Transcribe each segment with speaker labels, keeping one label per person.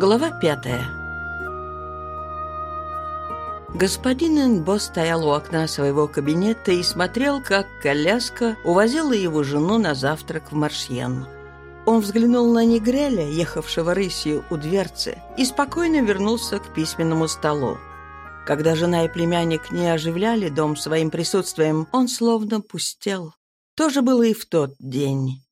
Speaker 1: Глава пятая Господин Энбо стоял у окна своего кабинета и смотрел, как коляска увозила его жену на завтрак в Маршьен. Он взглянул на Негреля, ехавшего рысью у дверцы, и спокойно вернулся к письменному столу. Когда жена и племянник не оживляли дом своим присутствием, он словно пустел. То же было и в тот день.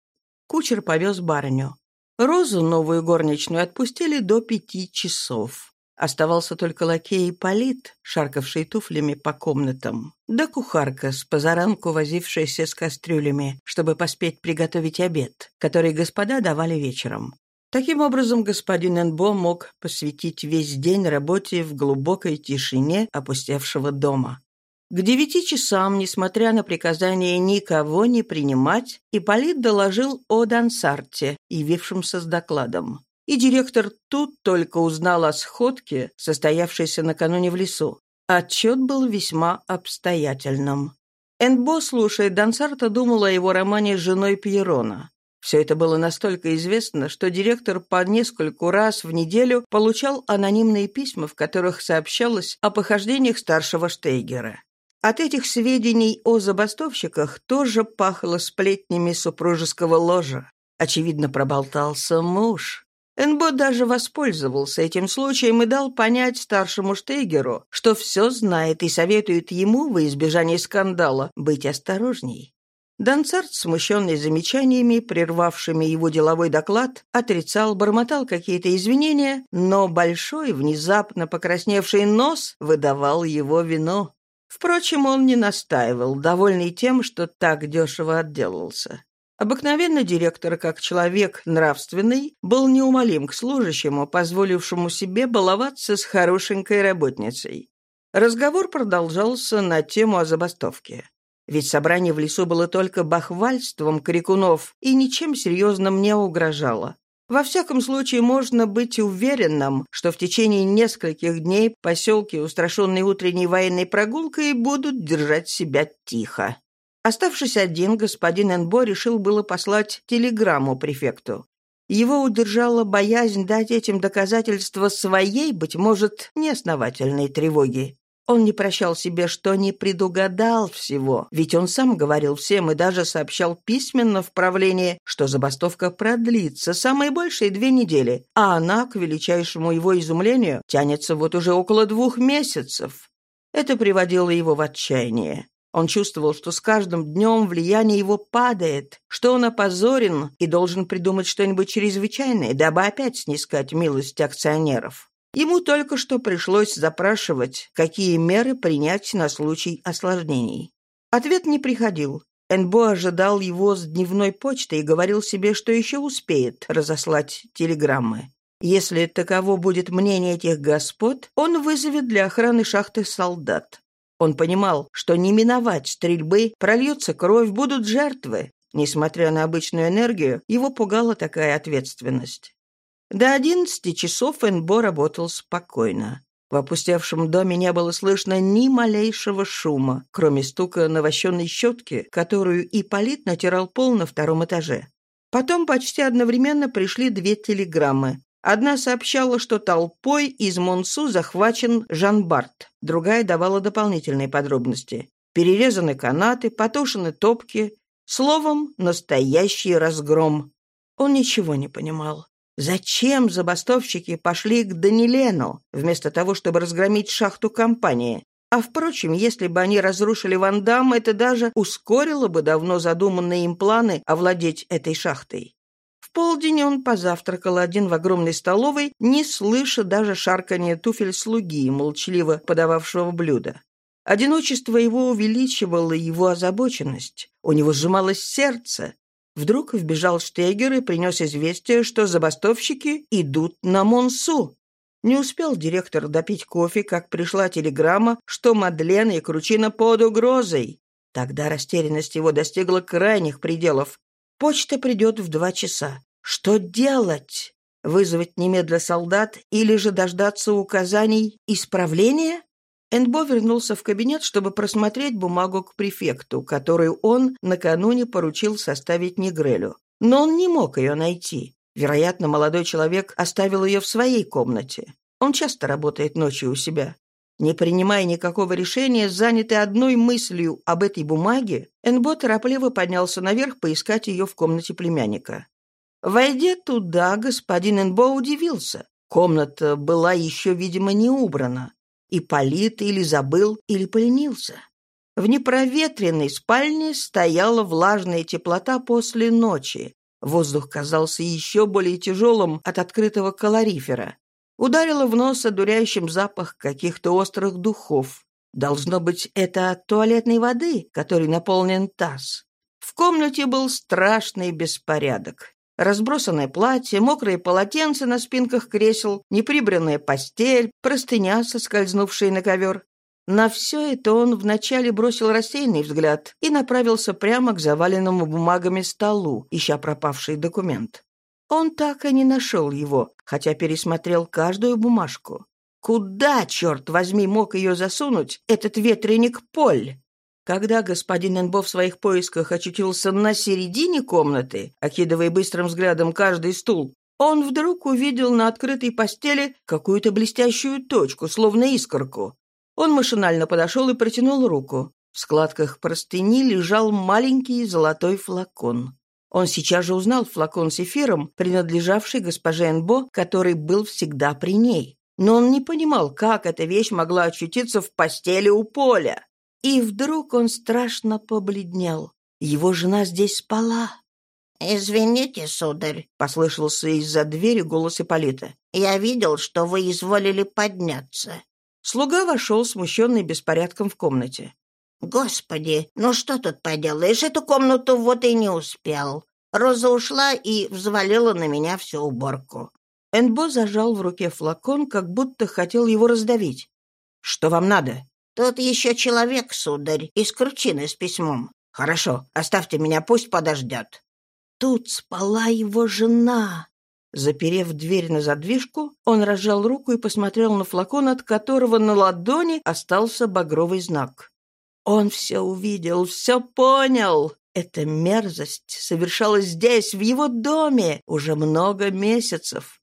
Speaker 1: Кучер повез барыню. Розу, новую горничную, отпустили до пяти часов. Оставался только лакей Полит, шаркавший туфлями по комнатам, да кухарка с позаранку возившаяся с кастрюлями, чтобы поспеть приготовить обед, который господа давали вечером. Таким образом, господин Энбо мог посвятить весь день работе в глубокой тишине опустевшего дома. К девяти часам, несмотря на приказание никого не принимать, Ипполит доложил о Дансарте, явившемся с докладом. И директор тут только узнал о сходке, состоявшейся накануне в лесу. Отчет был весьма обстоятельным. Энбо, слушая Дансарта, думал о его романе с женой Пьерона. Все это было настолько известно, что директор по нескольку раз в неделю получал анонимные письма, в которых сообщалось о похождениях старшего Штейгера. От этих сведений о забастовщиках тоже пахло сплетнями супружеского ложа. Очевидно, проболтался муж. Энбо даже воспользовался этим случаем и дал понять старшему Штейгеру, что все знает и советует ему, во избежание скандала, быть осторожней. Донцарт, смущенный замечаниями, прервавшими его деловой доклад, отрицал, бормотал какие-то извинения, но большой, внезапно покрасневший нос выдавал его вино. Впрочем, он не настаивал, довольный тем, что так дешево отделался. Обыкновенно директор, как человек нравственный, был неумолим к служащему, позволившему себе баловаться с хорошенькой работницей. Разговор продолжался на тему о забастовке. Ведь собрание в лесу было только бахвальством крикунов и ничем серьезным не угрожало. Во всяком случае, можно быть уверенным, что в течение нескольких дней поселки, устрашенные утренней военной прогулкой, будут держать себя тихо. Оставшись один, господин Энбо решил было послать телеграмму префекту. Его удержала боязнь дать этим доказательства своей, быть может, неосновательной тревоги. Он не прощал себе, что не предугадал всего, ведь он сам говорил всем и даже сообщал письменно в правлении, что забастовка продлится самые большие две недели, а она, к величайшему его изумлению, тянется вот уже около двух месяцев. Это приводило его в отчаяние. Он чувствовал, что с каждым днем влияние его падает, что он опозорен и должен придумать что-нибудь чрезвычайное, дабы опять снискать милость акционеров. Ему только что пришлось запрашивать, какие меры принять на случай осложнений. Ответ не приходил. Энбо ожидал его с дневной почты и говорил себе, что еще успеет разослать телеграммы. Если таково будет мнение этих господ, он вызовет для охраны шахты солдат. Он понимал, что не миновать стрельбы, прольется кровь, будут жертвы. Несмотря на обычную энергию, его пугала такая ответственность. До одиннадцати часов Энбо работал спокойно. В опустевшем доме не было слышно ни малейшего шума, кроме стука навощенной щетки, которую Ипполит натирал пол на втором этаже. Потом почти одновременно пришли две телеграммы. Одна сообщала, что толпой из Монсу захвачен Жан Барт, другая давала дополнительные подробности. Перерезаны канаты, потушены топки. Словом, настоящий разгром. Он ничего не понимал. Зачем забастовщики пошли к Данилену, вместо того, чтобы разгромить шахту компании? А впрочем, если бы они разрушили Вандам, это даже ускорило бы давно задуманные им планы овладеть этой шахтой. В полдень он позавтракал один в огромной столовой, не слыша даже шаркания туфель слуги, молчаливо подававшего блюдо. Одиночество его увеличивало его озабоченность. У него сжималось сердце. Вдруг вбежал Штегер и принес известие, что забастовщики идут на Монсу. Не успел директор допить кофе, как пришла телеграмма, что Мадлен и Кручина под угрозой. Тогда растерянность его достигла крайних пределов. Почта придет в два часа. Что делать? Вызвать немедля солдат или же дождаться указаний исправления? Энбо вернулся в кабинет, чтобы просмотреть бумагу к префекту, которую он накануне поручил составить Негрелю. Но он не мог ее найти. Вероятно, молодой человек оставил ее в своей комнате. Он часто работает ночью у себя. Не принимая никакого решения, занятый одной мыслью об этой бумаге, Энбо торопливо поднялся наверх поискать ее в комнате племянника. Войдя туда, господин Энбо удивился. Комната была еще, видимо, не убрана. И Полит или забыл, или поленился. В непроветренной спальне стояла влажная теплота после ночи. Воздух казался еще более тяжелым от открытого калорифера. Ударило в нос одуряющим запах каких-то острых духов. Должно быть, это от туалетной воды, которой наполнен таз. В комнате был страшный беспорядок. Разбросанное платье, мокрые полотенца на спинках кресел, неприбранная постель, простыня, соскользнувшая на ковер. На все это он вначале бросил рассеянный взгляд и направился прямо к заваленному бумагами столу, ища пропавший документ. Он так и не нашел его, хотя пересмотрел каждую бумажку. Куда, черт возьми, мог ее засунуть, этот ветреник Поль? Когда господин Энбо в своих поисках очутился на середине комнаты, окидывая быстрым взглядом каждый стул, он вдруг увидел на открытой постели какую-то блестящую точку, словно искорку. Он машинально подошел и протянул руку. В складках простыни лежал маленький золотой флакон. Он сейчас же узнал флакон с эфиром, принадлежавший госпоже Энбо, который был всегда при ней. Но он не понимал, как эта вещь могла очутиться в постели у Поля. И вдруг он страшно побледнел. Его жена здесь спала.
Speaker 2: «Извините, сударь», —
Speaker 1: послышался из-за двери голос Ипполита.
Speaker 2: «Я видел, что вы изволили подняться».
Speaker 1: Слуга вошел, смущенный беспорядком в комнате.
Speaker 2: «Господи, ну что тут поделаешь, эту комнату вот и не успел. Роза ушла и взвалила на меня всю уборку».
Speaker 1: Энбо зажал в руке флакон, как будто хотел его раздавить. «Что вам надо?»
Speaker 2: «Тут еще человек, сударь, из кручины с письмом».
Speaker 1: «Хорошо, оставьте меня, пусть подождет».
Speaker 2: Тут спала его жена.
Speaker 1: Заперев дверь на задвижку, он разжал руку и посмотрел на флакон, от которого на ладони остался багровый знак. Он все увидел, все понял. Эта мерзость совершалась здесь, в его доме, уже много месяцев.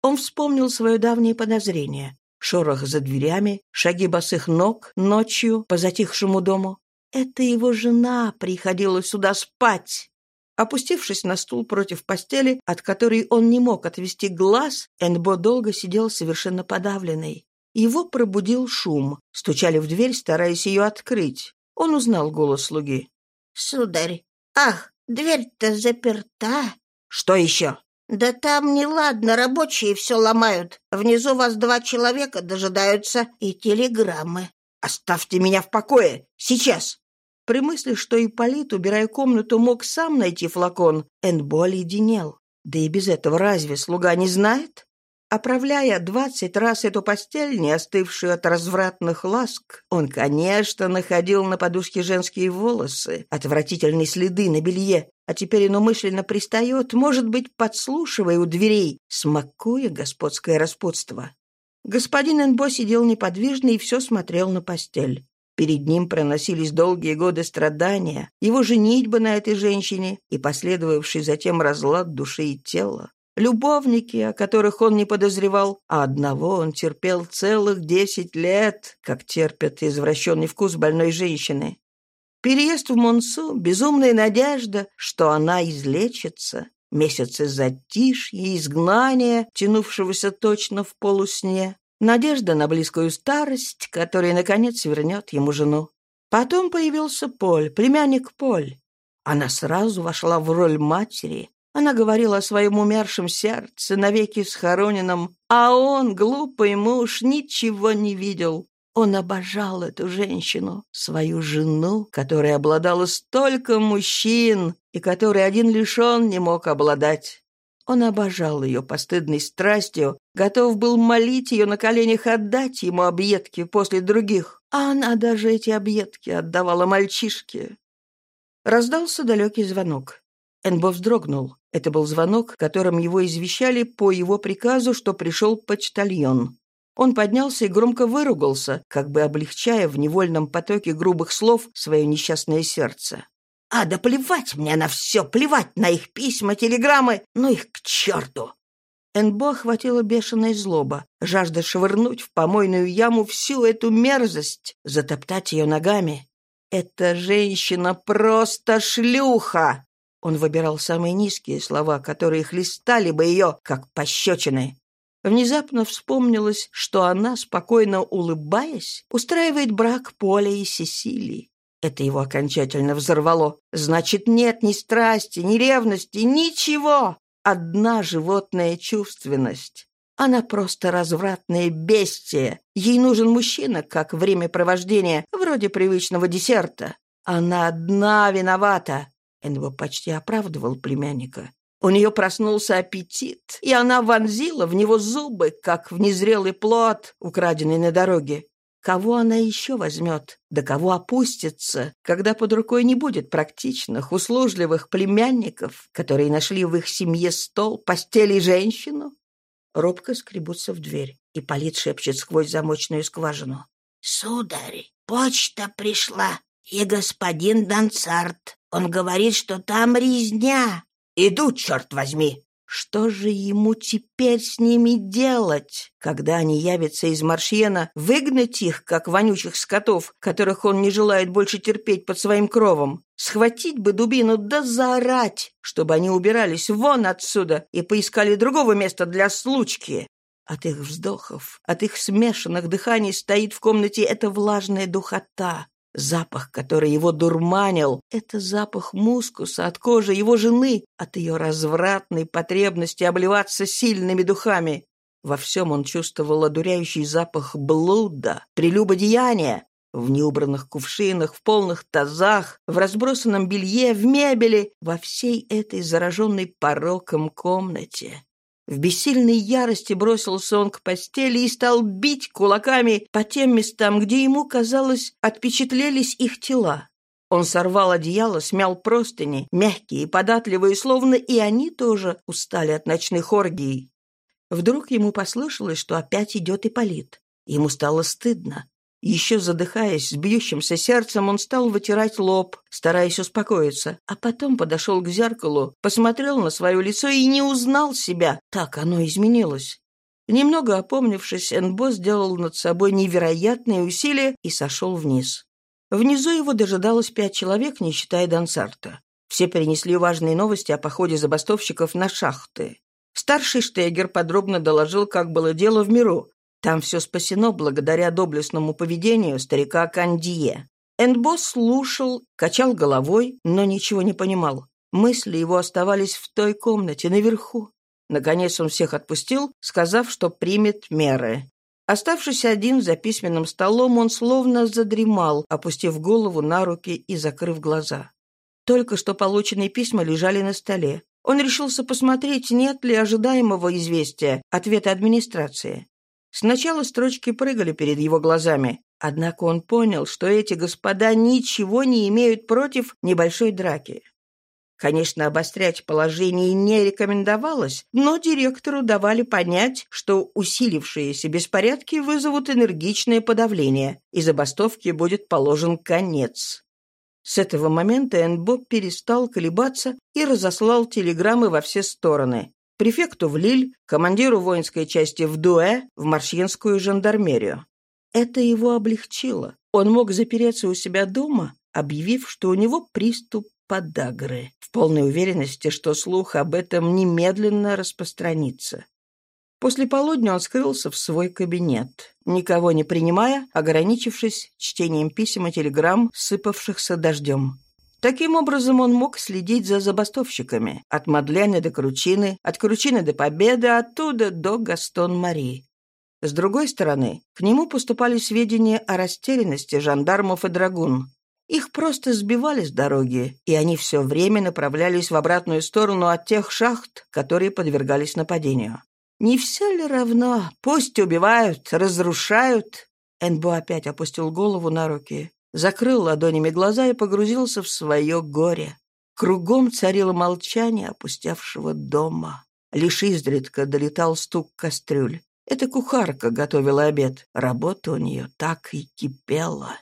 Speaker 1: Он вспомнил свое давнее подозрение. Шорох за дверями, шаги босых ног ночью по затихшему дому. Это его жена приходила сюда спать. Опустившись на стул против постели, от которой он не мог отвести глаз, Энбо долго сидел совершенно подавленный. Его пробудил шум. Стучали в дверь, стараясь ее открыть. Он узнал голос слуги.
Speaker 2: «Сударь! Ах, дверь-то заперта!»
Speaker 1: «Что еще?»
Speaker 2: «Да там неладно, рабочие все ломают. Внизу вас два человека дожидаются и телеграммы».
Speaker 1: «Оставьте меня в покое! Сейчас!» При мысли, что Ипполит, убирая комнату, мог сам найти флакон, Энбо леденел. Да и без этого разве слуга не знает? Оправляя двадцать раз эту постель, не остывшую от развратных ласк, он, конечно, находил на подушке женские волосы, отвратительные следы на белье, а теперь он умышленно пристает, может быть, подслушивая у дверей, смакуя господское распутство. Господин Энбо сидел неподвижно и все смотрел на постель. Перед ним проносились долгие годы страдания, его женитьба на этой женщине и последовавший затем разлад души и тела. Любовники, о которых он не подозревал, а одного он терпел целых десять лет, как терпят извращенный вкус больной женщины. Переезд в Монсу, безумная надежда, что она излечится, месяцы затишья изгнания, тянувшегося точно в полусне, надежда на близкую старость, которая, наконец, вернет ему жену. Потом появился Поль, племянник Поль. Она сразу вошла в роль матери, она говорила о своем умершем сердце, навеки схороненном, а он, глупый муж, ничего не видел. Он обожал эту женщину, свою жену, которая обладала столько мужчин и которой один лишь он не мог обладать. Он обожал ее постыдной страстью, готов был молить ее на коленях отдать ему объедки после других, а она даже эти объедки отдавала мальчишке. Раздался далекий звонок. Энбо вздрогнул. Это был звонок, которым его извещали по его приказу, что пришел почтальон. Он поднялся и громко выругался, как бы облегчая в невольном потоке грубых слов свое несчастное сердце.
Speaker 2: А да плевать мне на все, плевать на их письма, телеграммы, ну их к черту.
Speaker 1: Энбо охватила бешеная злоба, жажда швырнуть в помойную яму всю эту мерзость, затоптать ее ногами. «Эта женщина просто шлюха!» Он выбирал самые низкие слова, которые хлестали бы ее, как пощечины. Внезапно вспомнилось, что она, спокойно улыбаясь, устраивает брак Поля и Сесилии. Это его окончательно взорвало. Значит, нет ни страсти, ни ревности, ничего. Одна животная чувственность. Она просто развратное бестие. Ей нужен мужчина, как времяпровождение, вроде привычного десерта. Она одна виновата. Энво почти оправдывал племянника. У нее проснулся аппетит, и она вонзила в него зубы, как в незрелый плод, украденный на дороге. Кого она еще возьмет? До кого опустится, когда под рукой не будет практичных, услужливых племянников, которые нашли в их семье стол, постель и женщину? Робко скребутся в дверь, и Полит шепчет сквозь замочную скважину.
Speaker 2: «Сударь, почта пришла, и господин Дансарт. Он говорит, что там резня. Иду, черт возьми!»
Speaker 1: Что же ему теперь с ними делать, когда они явятся из Маршьена, выгнать их, как вонючих скотов, которых он не желает больше терпеть под своим кровом? Схватить бы дубину да заорать, чтобы они убирались вон отсюда и поискали другого места для случки. От их вздохов, от их смешанных дыханий стоит в комнате эта влажная духота, Запах, который его дурманил, это запах мускуса от кожи его жены, от ее развратной потребности обливаться сильными духами. Во всем он чувствовал одуряющий запах блуда, прелюбодеяния, в неубранных кувшинах, в полных тазах, в разбросанном белье, в мебели, во всей этой зараженной пороком комнате. В бессильной ярости бросился он к постели и стал бить кулаками по тем местам, где ему, казалось, отпечатлелись их тела. Он сорвал одеяло, смял простыни, мягкие, податливые, словно и они тоже устали от ночных оргий. Вдруг ему послышалось, что опять идет Ипполит. Ему стало стыдно. Еще задыхаясь, с бьющимся сердцем, он стал вытирать лоб, стараясь успокоиться, а потом подошел к зеркалу, посмотрел на свое лицо и не узнал себя. Так оно изменилось. Немного опомнившись, Энбо сделал над собой невероятные усилия и сошел вниз. Внизу его дожидалось пять человек, не считая Дансарта. Все принесли важные новости о походе забастовщиков на шахты. Старший Штегер подробно доложил, как было дело в миру, там все спасено благодаря доблестному поведению старика Кандие. Эндбосс слушал, качал головой, но ничего не понимал. Мысли его оставались в той комнате, наверху. Наконец он всех отпустил, сказав, что примет меры. Оставшись один за письменным столом, он словно задремал, опустив голову на руки и закрыв глаза. Только что полученные письма лежали на столе. Он решился посмотреть, нет ли ожидаемого известия, ответа администрации. Сначала строчки прыгали перед его глазами, однако он понял, что эти господа ничего не имеют против небольшой драки. Конечно, обострять положение не рекомендовалось, но директору давали понять, что усилившиеся беспорядки вызовут энергичное подавление, и забастовке будет положен конец. С этого момента Энбо перестал колебаться и разослал телеграммы во все стороны префекту в Лиль, командиру воинской части в Дуэ, в маршьенскую жандармерию. Это его облегчило. Он мог запереться у себя дома, объявив, что у него приступ подагры, в полной уверенности, что слух об этом немедленно распространится. После полудня он скрылся в свой кабинет, никого не принимая, ограничившись чтением писем и телеграмм, сыпавшихся дождем. Таким образом, он мог следить за забастовщиками. От Мадлены до Кручины, от Кручины до Победы, оттуда до Гастон-Мари. С другой стороны, к нему поступали сведения о растерянности жандармов и драгун. Их просто сбивали с дороги, и они все время направлялись в обратную сторону от тех шахт, которые подвергались нападению. Не все ли равно? Пусть убивают, разрушают. Энбо опять опустил голову на руки закрыл ладонями глаза и погрузился в свое горе. Кругом царило молчание опустевшего дома. Лишь изредка долетал стук кастрюль. Эта кухарка готовила обед. Работа у нее так и кипела.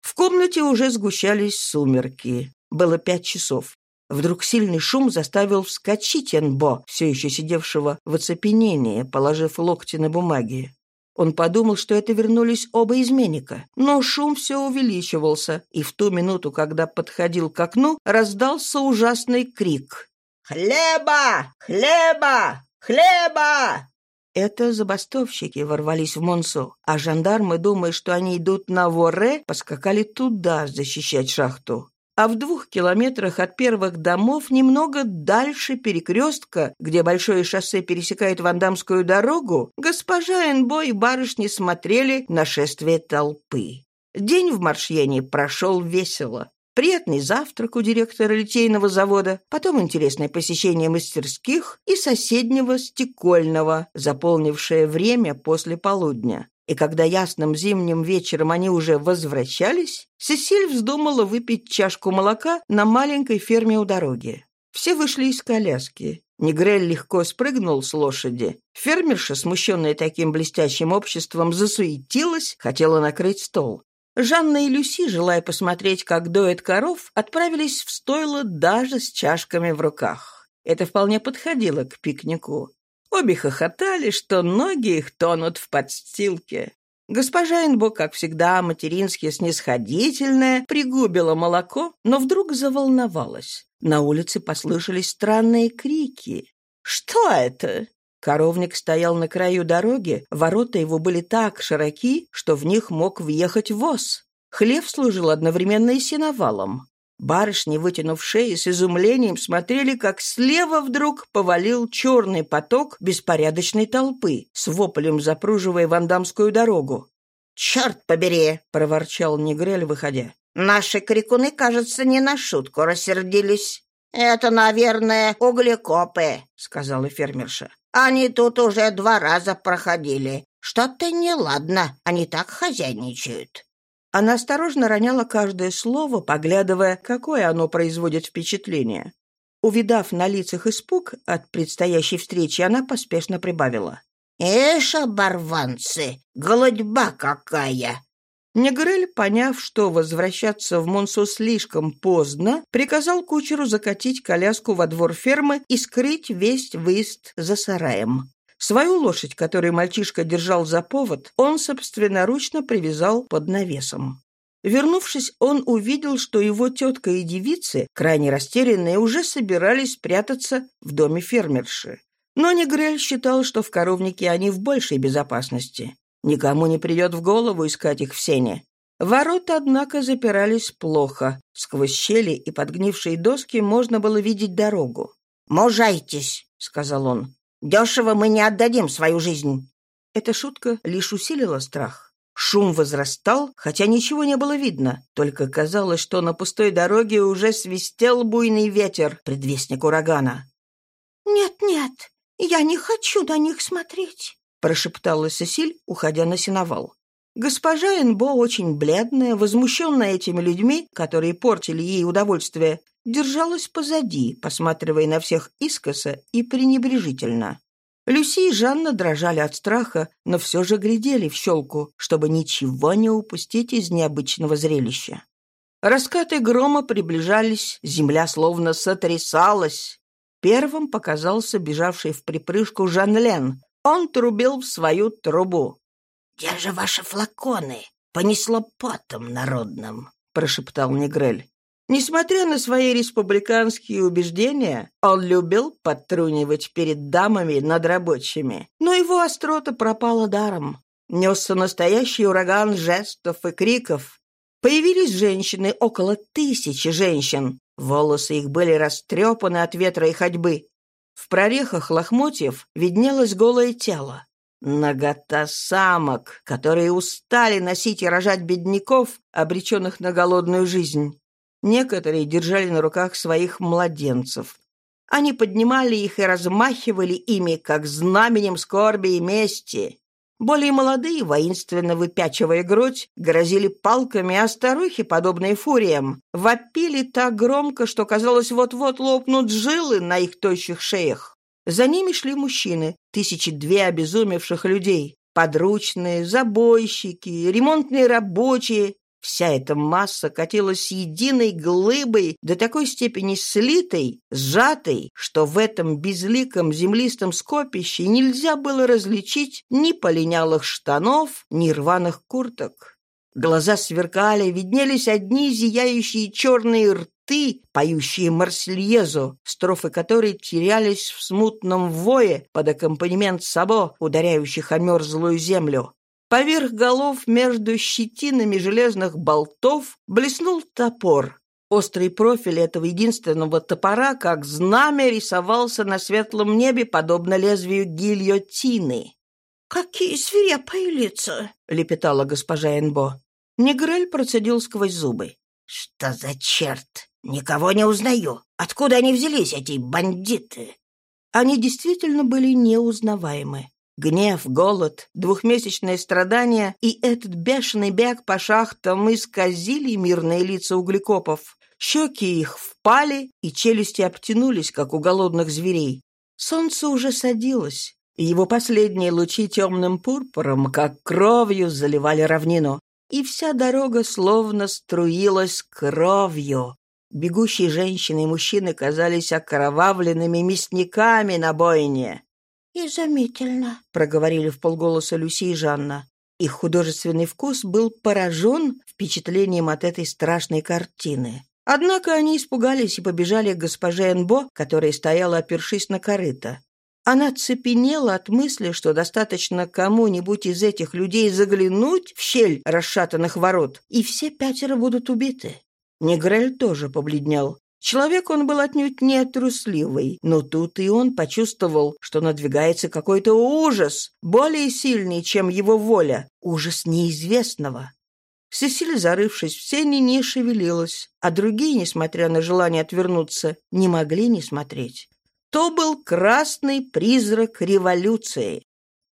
Speaker 1: В комнате уже сгущались сумерки. Было пять часов. Вдруг сильный шум заставил вскочить Энбо, все еще сидевшего в оцепенении, положив локти на бумаги. Он подумал, что это вернулись оба изменника. Но шум все увеличивался, и в ту минуту, когда подходил к окну, раздался ужасный крик.
Speaker 2: «Хлеба! Хлеба! Хлеба!»
Speaker 1: Это забастовщики ворвались в Монсу, а жандармы, думая, что они идут на Воре, поскакали туда защищать шахту а в двух километрах от первых домов, немного дальше перекрестка, где большое шоссе пересекает Вандамскую дорогу, госпожа Энбо и барышни смотрели на шествие толпы. День в Маршьене прошел весело. Приятный завтрак у директора литейного завода, потом интересное посещение мастерских и соседнего стекольного, заполнившее время после полудня. И когда ясным зимним вечером они уже возвращались, Сесиль вздумала выпить чашку молока на маленькой ферме у дороги. Все вышли из коляски. Негрель легко спрыгнул с лошади. Фермерша, смущенная таким блестящим обществом, засуетилась, хотела накрыть стол. Жанна и Люси, желая посмотреть, как доят коров, отправились в стойло даже с чашками в руках. Это вполне подходило к пикнику. Обе хохотали, что ноги их тонут в подстилке. Госпожа Энбо, как всегда, матерински снисходительная, пригубила молоко, но вдруг заволновалась. На улице послышались странные крики. «Что это?» Коровник стоял на краю дороги, ворота его были так широки, что в них мог въехать воз. Хлев служил одновременно и сеновалом. Барышни, вытянув шеи, с изумлением смотрели, как слева вдруг повалил черный поток беспорядочной толпы, с воплем запруживая вандамскую дорогу.
Speaker 2: «Черт побери!»
Speaker 1: — проворчал Негрель, выходя.
Speaker 2: «Наши крикуны, кажется, не на шутку рассердились». «Это, наверное, углекопы», — сказала фермерша. «Они тут уже два раза проходили. Что-то неладно, они так хозяйничают».
Speaker 1: Она осторожно роняла каждое слово, поглядывая, какое оно производит впечатление. Увидав на лицах испуг от предстоящей встречи, она поспешно прибавила.
Speaker 2: «Эш, оборванцы! Голодьба какая!»
Speaker 1: Негрель, поняв, что возвращаться в Монсу слишком поздно, приказал кучеру закатить коляску во двор фермы и скрыть весь выезд за сараем. Свою лошадь, которую мальчишка держал за повод, он собственноручно привязал под навесом. Вернувшись, он увидел, что его тетка и девицы, крайне растерянные, уже собирались спрятаться в доме фермерши. Но Негрель считал, что в коровнике они в большей безопасности. Никому не придет в голову искать их в сене. Ворота, однако, запирались плохо. Сквозь щели и подгнившие доски можно было видеть дорогу.
Speaker 2: «Мужайтесь», — сказал он. Дешево мы не отдадим свою жизнь».
Speaker 1: Эта шутка лишь усилила страх. Шум возрастал, хотя ничего не было видно, только казалось, что на пустой дороге уже свистел буйный ветер, предвестник урагана.
Speaker 3: «Нет-нет, я не хочу на них смотреть», —
Speaker 1: прошептала Сесиль, уходя на сеновал. Госпожа Энбо, очень бледная, возмущенная этими людьми, которые портили ей удовольствие, держалась позади, посматривая на всех искоса и пренебрежительно. Люси и Жанна дрожали от страха, но все же глядели в щелку, чтобы ничего не упустить из необычного зрелища. Раскаты грома приближались, земля словно сотрясалась. Первым показался бежавший в припрыжку Жан-Лен. Он трубил в свою трубу.
Speaker 2: «Где же ваши флаконы? Понесло потом народным», — прошептал Негрель.
Speaker 1: Несмотря на свои республиканские убеждения, он любил подтрунивать перед дамами над рабочими, но его острота пропала даром. Несся настоящий ураган жестов и криков. Появились женщины, около тысячи женщин. Волосы их были растрепаны от ветра и ходьбы. В прорехах лохмотьев виднелось голое тело. Нагота самок, которые устали носить и рожать бедняков, обреченных на голодную жизнь. Некоторые держали на руках своих младенцев. Они поднимали их и размахивали ими, как знаменем скорби и мести. Более молодые, воинственно выпячивая грудь, грозили палками, а старухи, подобные фуриям, вопили так громко, что, казалось, вот-вот лопнут жилы на их тощих шеях. За ними шли мужчины, тысячи две обезумевших людей, подручные, забойщики, ремонтные рабочие, Вся эта масса катилась единой глыбой, до такой степени слитой, сжатой, что в этом безликом землистом скопище нельзя было различить ни полинялых штанов, ни рваных курток. Глаза сверкали, виднелись одни зияющие черные рты, поющие Марсельезу, строфы которой терялись в смутном вое под аккомпанемент сабо, ударяющих о мерзлую землю. Поверх голов между щетинами железных болтов блеснул топор. Острый профиль этого единственного топора, как знамя, рисовался на светлом небе, подобно лезвию гильотины.
Speaker 3: «Какие свирепые лица!»
Speaker 1: — лепетала госпожа Энбо. Негрель процедил сквозь зубы.
Speaker 2: «Что за черт? Никого не узнаю. Откуда они взялись, эти бандиты?»
Speaker 1: Они действительно были неузнаваемы. Гнев, голод, двухмесячное страдание и этот бешеный бег по шахтам исказили мирные лица углекопов. Щеки их впали, и челюсти обтянулись, как у голодных зверей. Солнце уже садилось, и его последние лучи темным пурпуром, как кровью, заливали равнину. И вся дорога словно струилась кровью. Бегущие женщины и мужчины казались окровавленными мясниками на бойне.
Speaker 3: «Изумительно», —
Speaker 1: проговорили в полголоса Люси и Жанна. Их художественный вкус был поражен впечатлением от этой страшной картины. Однако они испугались и побежали к госпоже Энбо, которая стояла, опершись на корыто. Она цепенела от мысли, что достаточно кому-нибудь из этих людей заглянуть в щель расшатанных ворот, и все пятеро будут убиты. Негрель тоже побледнел. Человек он был отнюдь не трусливый, но тут и он почувствовал, что надвигается какой-то ужас, более сильный, чем его воля, ужас неизвестного. Сесиль, зарывшись в сене, не шевелилась, а другие, несмотря на желание отвернуться, не могли не смотреть. То был красный призрак революции.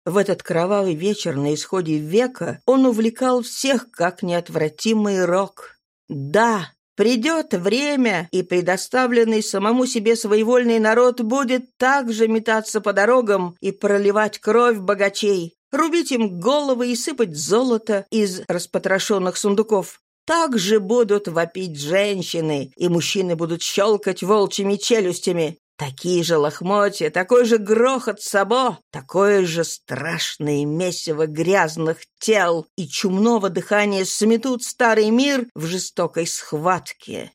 Speaker 1: В этот кровавый вечер на исходе века он увлекал всех как неотвратимый рок. Да, Придет время, и предоставленный самому себе своевольный народ будет также метаться по дорогам и проливать кровь богачей, рубить им головы и сыпать золото из распотрошенных сундуков. Так же будут вопить женщины, и мужчины будут щелкать волчьими челюстями. Такие же лохмотья, такой же грохот сабо, такое же страшное месиво грязных тел и чумного дыхания сметут старый мир в жестокой схватке.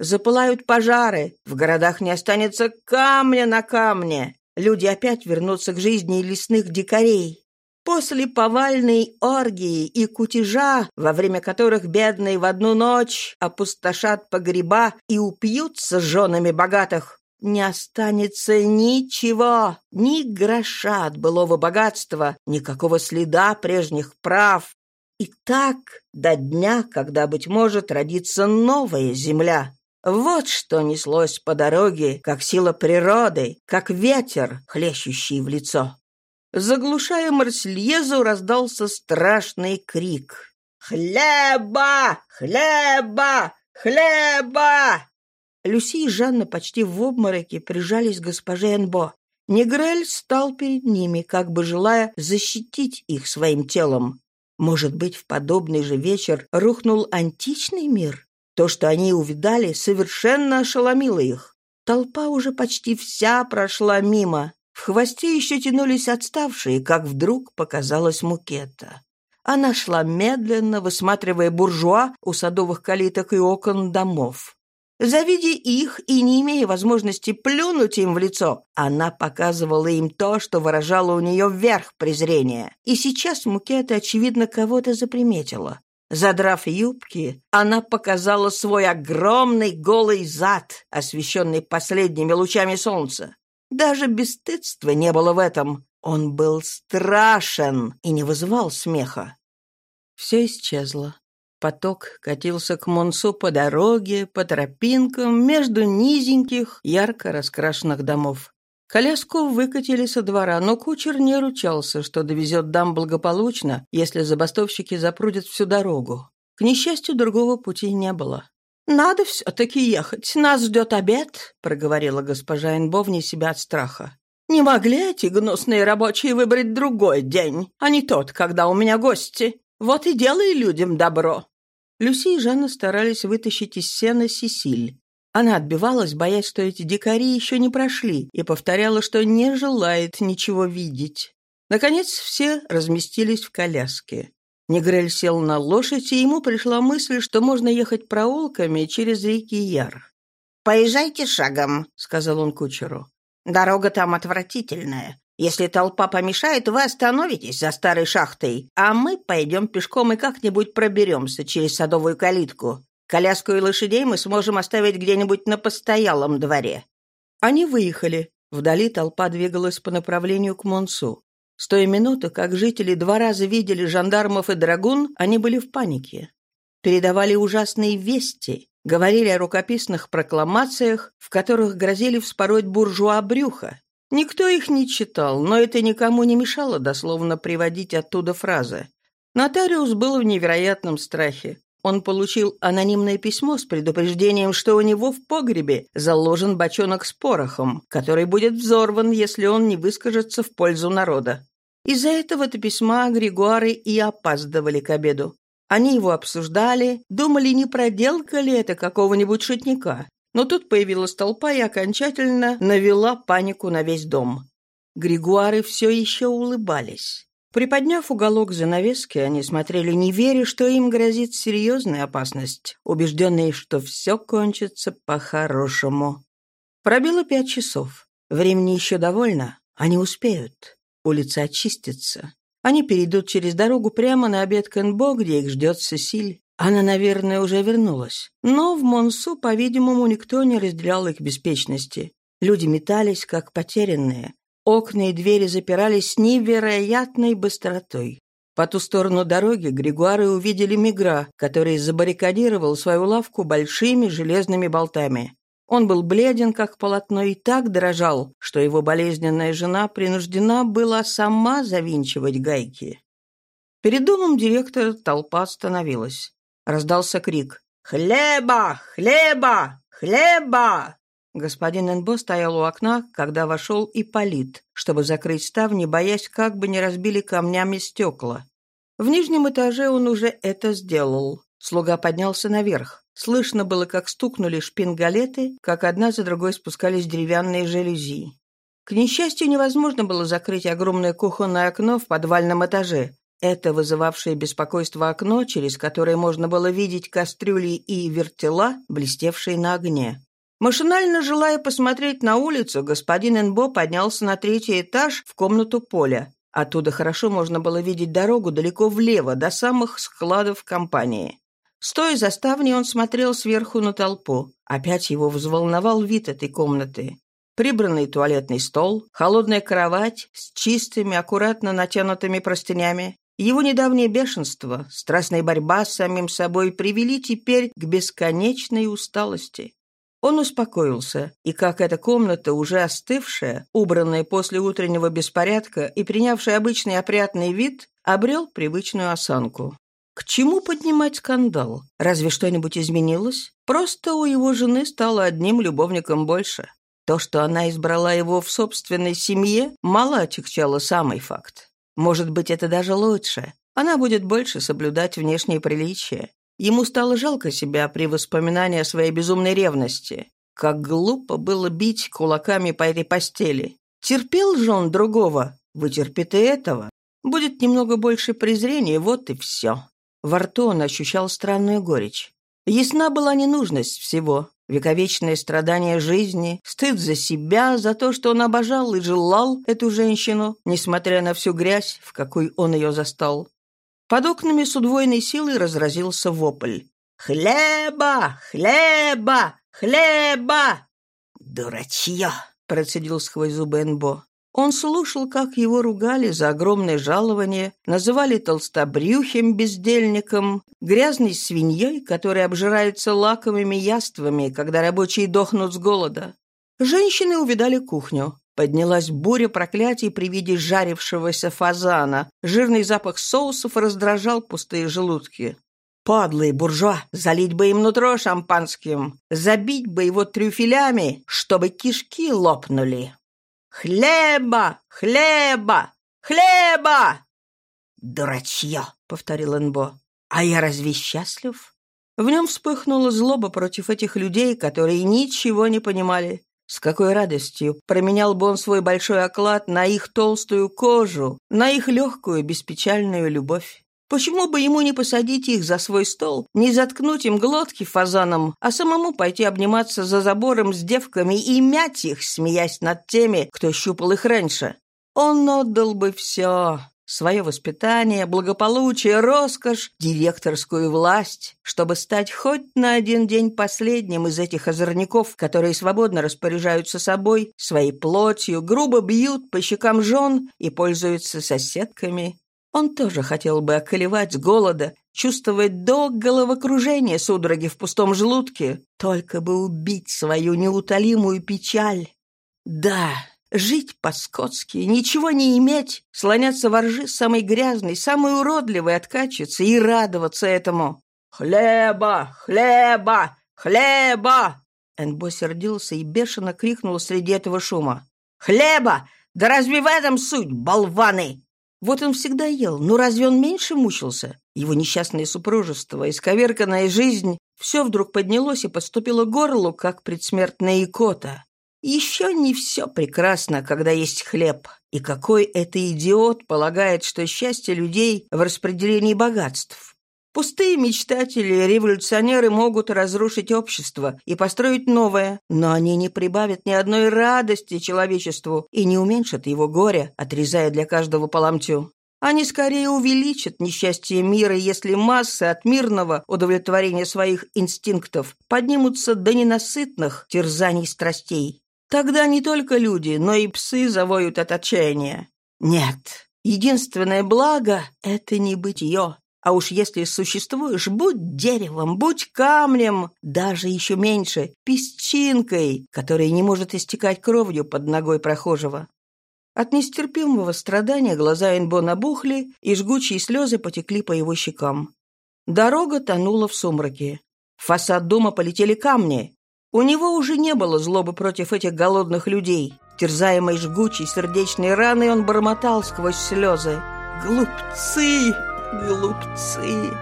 Speaker 1: Запылают пожары, в городах не останется камня на камне. Люди опять вернутся к жизни лесных дикарей. После повальной оргии и кутежа, во время которых бедные в одну ночь опустошат погреба и упьются женами богатых, не останется ничего, ни гроша от былого богатства, никакого следа прежних прав. И так до дня, когда, быть может, родится новая земля. Вот что неслось по дороге, как сила природы, как ветер, хлещущий в лицо. Заглушая Марсельезу, раздался страшный крик. «Хлеба! Хлеба! Хлеба!» Люси и Жанна почти в обмороке прижались к госпоже Энбо. Негрель стал перед ними, как бы желая защитить их своим телом. Может быть, в подобный же вечер рухнул античный мир? То, что они увидали, совершенно ошеломило их. Толпа уже почти вся прошла мимо. В хвосте еще тянулись отставшие, как вдруг показалась Мукета. Она шла медленно, высматривая буржуа у садовых калиток и окон домов. Завидя их и не имея возможности плюнуть им в лицо, она показывала им то, что выражало у нее вверх презрения. И сейчас Мукета, очевидно, кого-то заприметила. Задрав юбки, она показала свой огромный голый зад, освещенный последними лучами солнца. Даже бесстыдства не было в этом. Он был страшен и не вызывал смеха. Все исчезло. Поток катился к Монсу по дороге, по тропинкам, между низеньких, ярко раскрашенных домов. Коляску выкатили со двора, но кучер не ручался, что довезет дам благополучно, если забастовщики запрудят всю дорогу. К несчастью, другого пути не было. «Надо все-таки ехать, нас ждет обед», — проговорила госпожа Энбо вне себя от страха. «Не могли эти гнусные рабочие выбрать другой день, а не тот, когда у меня гости? Вот и делай людям добро». Люси и Жанна старались вытащить из сена Сесиль. Она отбивалась, боясь, что эти дикари еще не прошли, и повторяла, что не желает ничего видеть. Наконец все разместились в коляске. Негрель сел на лошадь, и ему пришла мысль, что можно ехать проулками через реки Яр.
Speaker 2: «Поезжайте шагом», — сказал он кучеру. «Дорога там отвратительная. Если толпа помешает, вы остановитесь за старой шахтой, а мы пойдем пешком и как-нибудь проберемся через садовую калитку. Коляску и лошадей мы сможем оставить где-нибудь на постоялом дворе».
Speaker 1: Они выехали. Вдали толпа двигалась по направлению к Монсу. С той минуты, как жители два раза видели жандармов и драгун, они были в панике. Передавали ужасные вести, говорили о рукописных прокламациях, в которых грозили вспороть буржуа брюха. Никто их не читал, но это никому не мешало дословно приводить оттуда фразы. Нотариус был в невероятном страхе. Он получил анонимное письмо с предупреждением, что у него в погребе заложен бочонок с порохом, который будет взорван, если он не выскажется в пользу народа. Из-за этого-то письма Григуары и опаздывали к обеду. Они его обсуждали, думали, не проделка ли это какого-нибудь шутника. Но тут появилась толпа и окончательно навела панику на весь дом. Григуары все еще улыбались. Приподняв уголок занавески, они смотрели, не веря, что им грозит серьезная опасность, убежденные, что все кончится по-хорошему. Пробило пять часов. Времени еще довольно. Они успеют. Улица очистится. Они перейдут через дорогу прямо на обед Кенбо, где их ждет Сесиль. Она, наверное, уже вернулась. Но в Монсу, по-видимому, никто не разделял их беспечности. Люди метались, как потерянные. Окна и двери запирались с невероятной быстротой. По ту сторону дороги Григуары увидели Мигра, который забаррикадировал свою лавку большими железными болтами. Он был бледен, как полотно, и так дрожал, что его болезненная жена принуждена была сама завинчивать гайки. Перед домом директора толпа остановилась. Раздался крик «Хлеба! Хлеба! Хлеба!» Господин Энбо стоял у окна, когда вошел Ипполит, чтобы закрыть ставни, боясь, как бы не разбили камнями стекла. В нижнем этаже он уже это сделал. Слуга поднялся наверх. Слышно было, как стукнули шпингалеты, как одна за другой спускались деревянные жалюзи. К несчастью, невозможно было закрыть огромное кухонное окно в подвальном этаже. Это вызывавшее беспокойство окно, через которое можно было видеть кастрюли и вертела, блестевшие на огне. Машинально желая посмотреть на улицу, господин Энбо поднялся на третий этаж в комнату поля. Оттуда хорошо можно было видеть дорогу далеко влево, до самых складов компании. Стоя за ставней, он смотрел сверху на толпу. Опять его взволновал вид этой комнаты. Прибранный туалетный стол, холодная кровать с чистыми, аккуратно натянутыми простынями. Его недавнее бешенство, страстная борьба с самим собой привели теперь к бесконечной усталости. Он успокоился, и как эта комната, уже остывшая, убранная после утреннего беспорядка и принявшая обычный опрятный вид, обрел привычную осанку. К чему поднимать скандал? Разве что-нибудь изменилось? Просто у его жены стало одним любовником больше. То, что она избрала его в собственной семье, мало отягчало самый факт. Может быть, это даже лучше. Она будет больше соблюдать внешние приличия. Ему стало жалко себя при воспоминании о своей безумной ревности. Как глупо было бить кулаками по этой постели. Терпел же он другого, вытерпит и этого. Будет немного больше презрения, вот и все. Во рту он ощущал странную горечь. Ясна была ненужность всего. Вековечное страдание жизни, стыд за себя, за то, что он обожал и желал эту женщину, несмотря на всю грязь, в какой он ее застал. Под окнами с удвоенной силой разразился вопль. «Хлеба! Хлеба! Хлеба!» «Дурачье!» — процедил сквозь зубы Энбо. Он слушал, как его ругали за огромное жалование, называли толстобрюхим бездельником, грязной свиньей, которая обжирается лаковыми яствами, когда рабочие дохнут с голода. Женщины увидали кухню. Поднялась буря проклятий при виде жарившегося фазана. Жирный запах соусов раздражал пустые желудки. Падлые буржуа, залить бы им нутро шампанским, забить бы его трюфелями, чтобы кишки лопнули. «Хлеба! Хлеба! Хлеба!» «Дурачье!» — повторил Энбо. «А я разве счастлив? В нем вспыхнула злоба против этих людей, которые ничего не понимали. С какой радостью променял бы он свой большой оклад на их толстую кожу, на их легкую беспечальную любовь. Почему бы ему не посадить их за свой стол, не заткнуть им глотки фазаном, а самому пойти обниматься за забором с девками и мять их, смеясь над теми, кто щупал их раньше? Он отдал бы все, свое воспитание, благополучие, роскошь, директорскую власть, чтобы стать хоть на один день последним из этих озорников, которые свободно распоряжаются собой, своей плотью, грубо бьют по щекам жен и пользуются соседками. Он тоже хотел бы околевать с голода, чувствовать до головокружения судороги в пустом желудке, только бы убить свою неутолимую печаль. Да, Жить по-скотски, ничего не иметь, слоняться во ржи самой грязной, самой уродливой откачиваться и радоваться этому. «Хлеба! Хлеба! Хлеба!» Энбо сердился и бешено крикнул среди этого шума. «Хлеба! Да разве в этом суть, болваны?» Вот он всегда ел, но разве он меньше мучился? Его несчастное супружество, исковерканная жизнь — все вдруг поднялось и подступило к горлу, как предсмертная икота. Еще не все прекрасно, когда есть хлеб. И какой это идиот полагает, что счастье людей в распределении богатств. Пустые мечтатели, революционеры могут разрушить общество и построить новое, но они не прибавят ни одной радости человечеству и не уменьшат его горя, отрезая для каждого по. Они скорее увеличат несчастье мира, если массы от мирного удовлетворения своих инстинктов поднимутся до ненасытных терзаний страстей. Тогда не только люди, но и псы завоют от отчаяния. Нет, единственное благо — это не бытие. А уж если существуешь, будь деревом, будь камнем, даже еще меньше, песчинкой, которая не может истекать кровью под ногой прохожего. От нестерпимого страдания глаза Энбо набухли, и жгучие слезы потекли по его щекам. Дорога тонула в сумраке. В фасад дома полетели камни. У него уже не было злобы против этих голодных людей. Терзаемый жгучей сердечной раной, он бормотал сквозь слезы. «Глупцы! Глупцы!»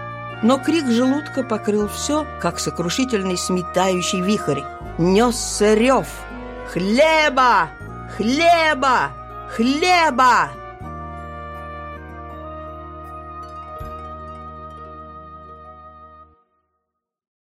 Speaker 1: Но крик желудка покрыл все, как сокрушительный сметающий вихрь. Несся рев. «Хлеба! Хлеба! Хлеба!»